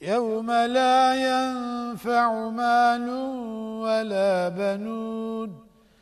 يوم لا ينفع مال ولا بنون.